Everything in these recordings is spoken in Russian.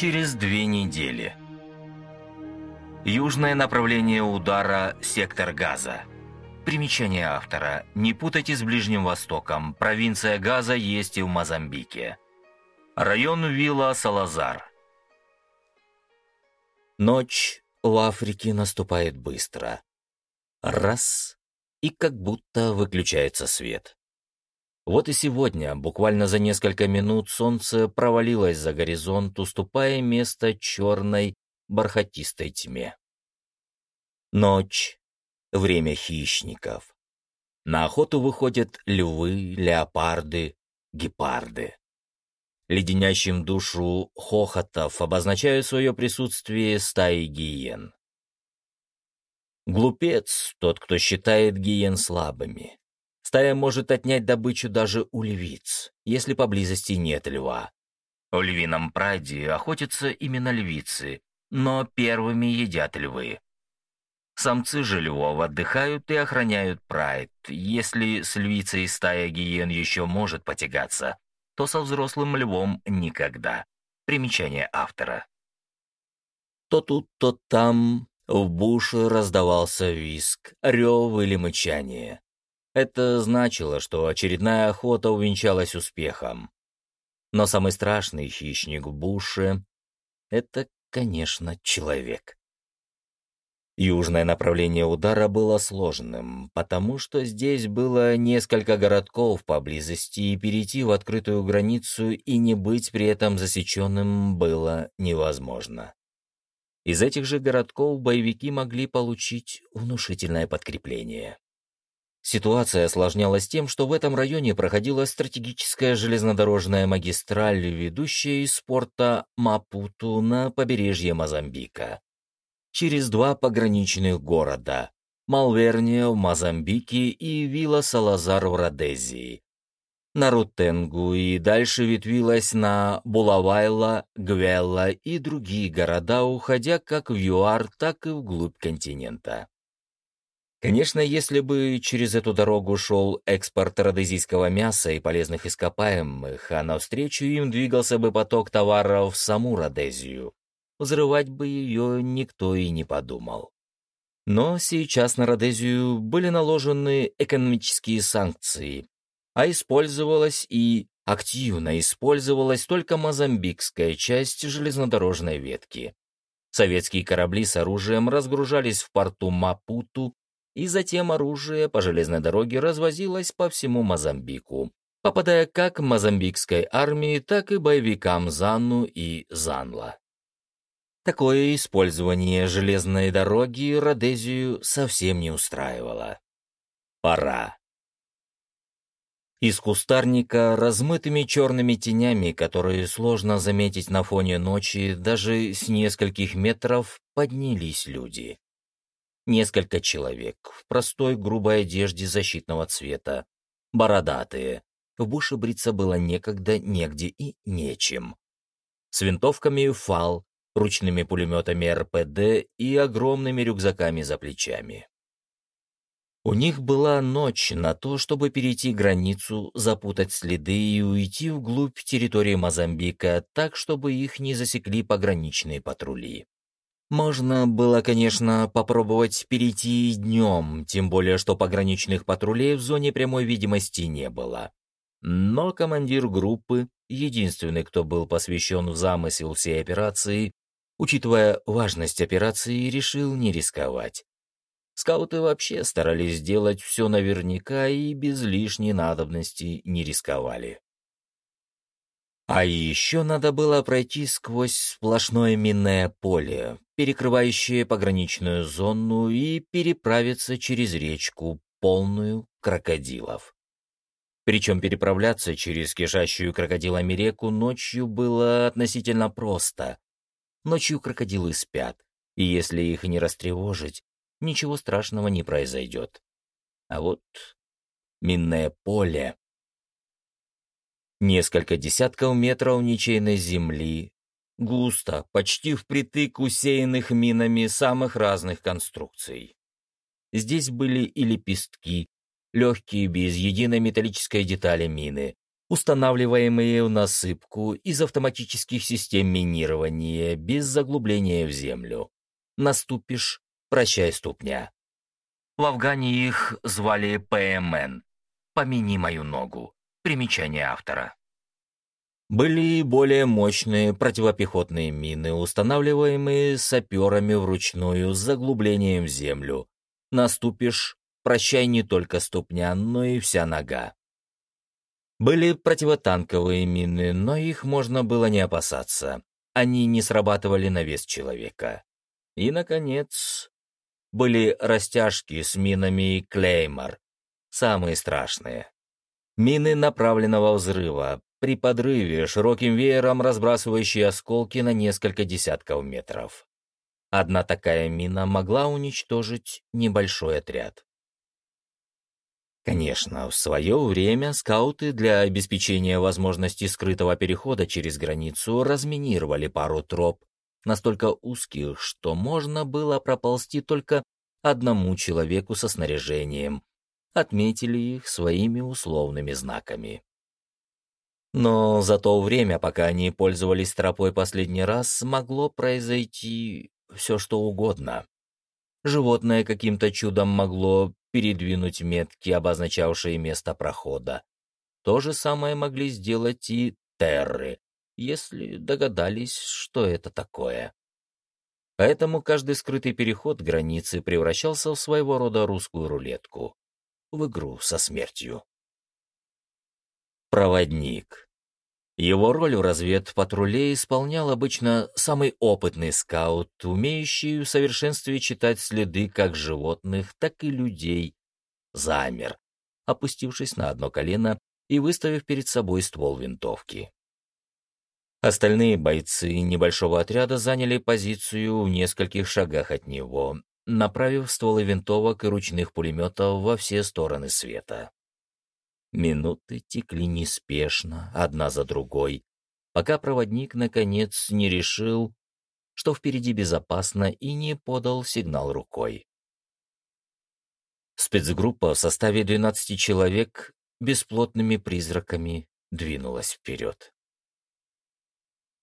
Через две недели. Южное направление удара – сектор Газа. Примечание автора. Не путайте с Ближним Востоком. Провинция Газа есть и в Мозамбике. Район Вилла Салазар. Ночь в Африке наступает быстро. Раз — и как будто выключается свет. Вот и сегодня, буквально за несколько минут, солнце провалилось за горизонт, уступая место черной, бархатистой тьме. Ночь — время хищников. На охоту выходят львы, леопарды, гепарды леденящим душу хохотов обозначают свое присутствие стаи гиен. Глупец тот, кто считает гиен слабыми. Стая может отнять добычу даже у львиц, если поблизости нет льва. В львином праде охотятся именно львицы, но первыми едят львы. Самцы же львов отдыхают и охраняют прайд, если с львицей стая гиен еще может потягаться, то со взрослым львом никогда. Примечание автора. То тут, то там в буше раздавался виск, рев или мычание. Это значило, что очередная охота увенчалась успехом. Но самый страшный хищник в буше — это, конечно, человек. Южное направление удара было сложным, потому что здесь было несколько городков поблизости, и перейти в открытую границу и не быть при этом засеченным было невозможно. Из этих же городков боевики могли получить внушительное подкрепление. Ситуация осложнялась тем, что в этом районе проходила стратегическая железнодорожная магистраль, ведущая из порта Мапуту на побережье Мозамбика через два пограничных города – Малверния в Мозамбике и Вилла Салазар в Родезии. На Рутенгу и дальше ветвилась на Булавайла, Гвелла и другие города, уходя как в ЮАР, так и вглубь континента. Конечно, если бы через эту дорогу шел экспорт родезийского мяса и полезных ископаемых, а навстречу им двигался бы поток товаров в саму Родезию, взрывать бы ее никто и не подумал. Но сейчас на Родезию были наложены экономические санкции, а использовалась и активно использовалась только мозамбикская часть железнодорожной ветки. Советские корабли с оружием разгружались в порту Мапуту, и затем оружие по железной дороге развозилось по всему Мозамбику, попадая как мозамбикской армии, так и боевикам Зану и Занла. Такое использование железной дороги Родезию совсем не устраивало. Пора. Из кустарника, размытыми черными тенями, которые сложно заметить на фоне ночи, даже с нескольких метров поднялись люди. Несколько человек в простой грубой одежде защитного цвета, бородатые. В буше бриться было некогда, негде и нечем. С винтовками фал, ручными пулеметами РПД и огромными рюкзаками за плечами. У них была ночь на то, чтобы перейти границу, запутать следы и уйти вглубь территории Мозамбика так, чтобы их не засекли пограничные патрули. Можно было, конечно, попробовать перейти днем, тем более, что пограничных патрулей в зоне прямой видимости не было. Но командир группы, единственный, кто был посвящен в замысел всей операции, учитывая важность операции, решил не рисковать. Скауты вообще старались сделать все наверняка и без лишней надобности не рисковали. А еще надо было пройти сквозь сплошное минное поле, перекрывающее пограничную зону, и переправиться через речку, полную крокодилов. Причем переправляться через кишащую крокодилами реку ночью было относительно просто, Ночью крокодилы спят, и если их не растревожить, ничего страшного не произойдет. А вот минное поле... Несколько десятков метров ничейной земли, густо, почти впритык усеянных минами самых разных конструкций. Здесь были и лепестки, легкие, без единой металлической детали мины, устанавливаемые в насыпку из автоматических систем минирования без заглубления в землю. Наступишь — прощай ступня. В Афгане их звали ПМН. «Помяни мою ногу». Примечание автора. Были и более мощные противопехотные мины, устанавливаемые саперами вручную с заглублением в землю. Наступишь — прощай не только ступня, но и вся нога. Были противотанковые мины, но их можно было не опасаться. Они не срабатывали на вес человека. И, наконец, были растяжки с минами Клеймор, самые страшные. Мины направленного взрыва, при подрыве широким веером разбрасывающие осколки на несколько десятков метров. Одна такая мина могла уничтожить небольшой отряд. Конечно, в свое время скауты для обеспечения возможности скрытого перехода через границу разминировали пару троп, настолько узких, что можно было проползти только одному человеку со снаряжением, отметили их своими условными знаками. Но за то время, пока они пользовались тропой последний раз, могло произойти все что угодно. Животное каким-то чудом могло передвинуть метки, обозначавшие место прохода. То же самое могли сделать и терры, если догадались, что это такое. Поэтому каждый скрытый переход границы превращался в своего рода русскую рулетку, в игру со смертью. Проводник. Его роль в разведпатруле исполнял обычно самый опытный скаут, умеющий в совершенстве читать следы как животных, так и людей. Замер, опустившись на одно колено и выставив перед собой ствол винтовки. Остальные бойцы небольшого отряда заняли позицию в нескольких шагах от него, направив стволы винтовок и ручных пулеметов во все стороны света. Минуты текли неспешно, одна за другой, пока проводник, наконец, не решил, что впереди безопасно и не подал сигнал рукой. Спецгруппа в составе 12 человек бесплотными призраками двинулась вперед.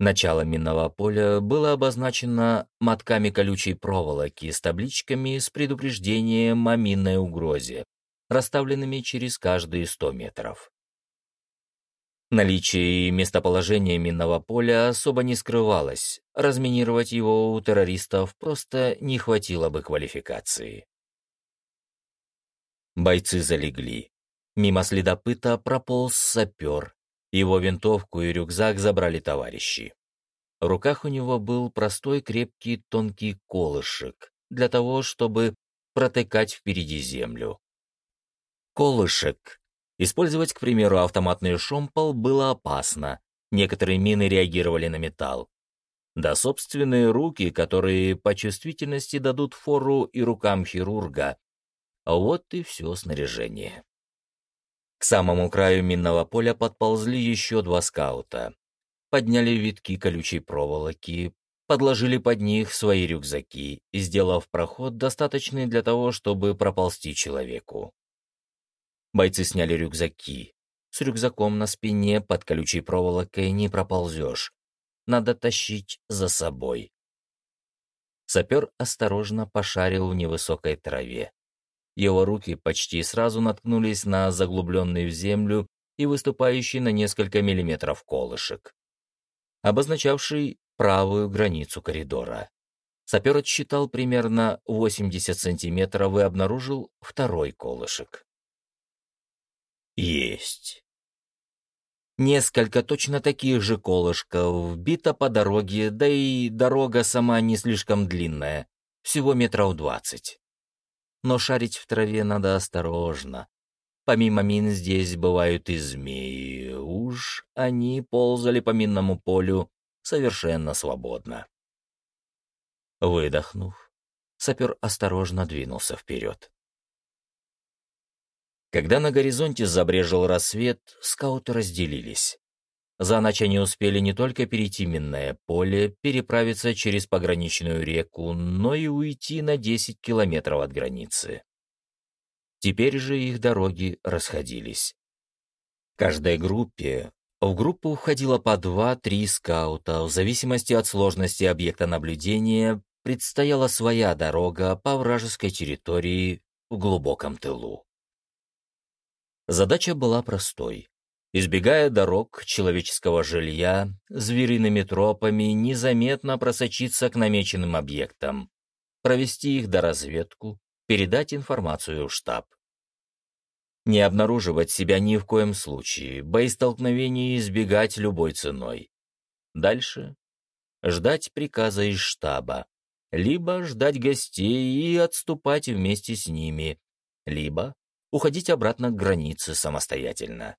Начало минного поля было обозначено мотками колючей проволоки с табличками с предупреждением о минной угрозе, расставленными через каждые 100 метров. Наличие и местоположение минного поля особо не скрывалось, разминировать его у террористов просто не хватило бы квалификации. Бойцы залегли. Мимо следопыта прополз сапер. Его винтовку и рюкзак забрали товарищи. В руках у него был простой крепкий тонкий колышек для того, чтобы протыкать впереди землю колышек. Использовать, к примеру, автоматный шомпол было опасно. Некоторые мины реагировали на металл. Да собственные руки, которые по чувствительности дадут фору и рукам хирурга. Вот и все снаряжение. К самому краю минного поля подползли еще два скаута. Подняли витки колючей проволоки, подложили под них свои рюкзаки, сделав проход достаточный для того, чтобы проползти человеку. Бойцы сняли рюкзаки. С рюкзаком на спине под колючей проволокой не проползешь. Надо тащить за собой. Сапер осторожно пошарил в невысокой траве. Его руки почти сразу наткнулись на заглубленный в землю и выступающий на несколько миллиметров колышек, обозначавший правую границу коридора. Сапер отсчитал примерно 80 сантиметров и обнаружил второй колышек. Есть. Несколько точно таких же колышков, вбито по дороге, да и дорога сама не слишком длинная, всего метров двадцать. Но шарить в траве надо осторожно. Помимо мин здесь бывают и змеи. Уж они ползали по минному полю совершенно свободно. Выдохнув, сапер осторожно двинулся вперед. Когда на горизонте забрежил рассвет, скауты разделились. За ночь они успели не только перейти минное поле, переправиться через пограничную реку, но и уйти на 10 километров от границы. Теперь же их дороги расходились. Каждой группе в группу входило по два-три скаута, в зависимости от сложности объекта наблюдения предстояла своя дорога по вражеской территории в глубоком тылу. Задача была простой. Избегая дорог, человеческого жилья, звериными тропами незаметно просочиться к намеченным объектам, провести их до разведку, передать информацию в штаб. Не обнаруживать себя ни в коем случае, боестолкновений избегать любой ценой. Дальше ждать приказа из штаба, либо ждать гостей и отступать вместе с ними, либо уходить обратно к границе самостоятельно.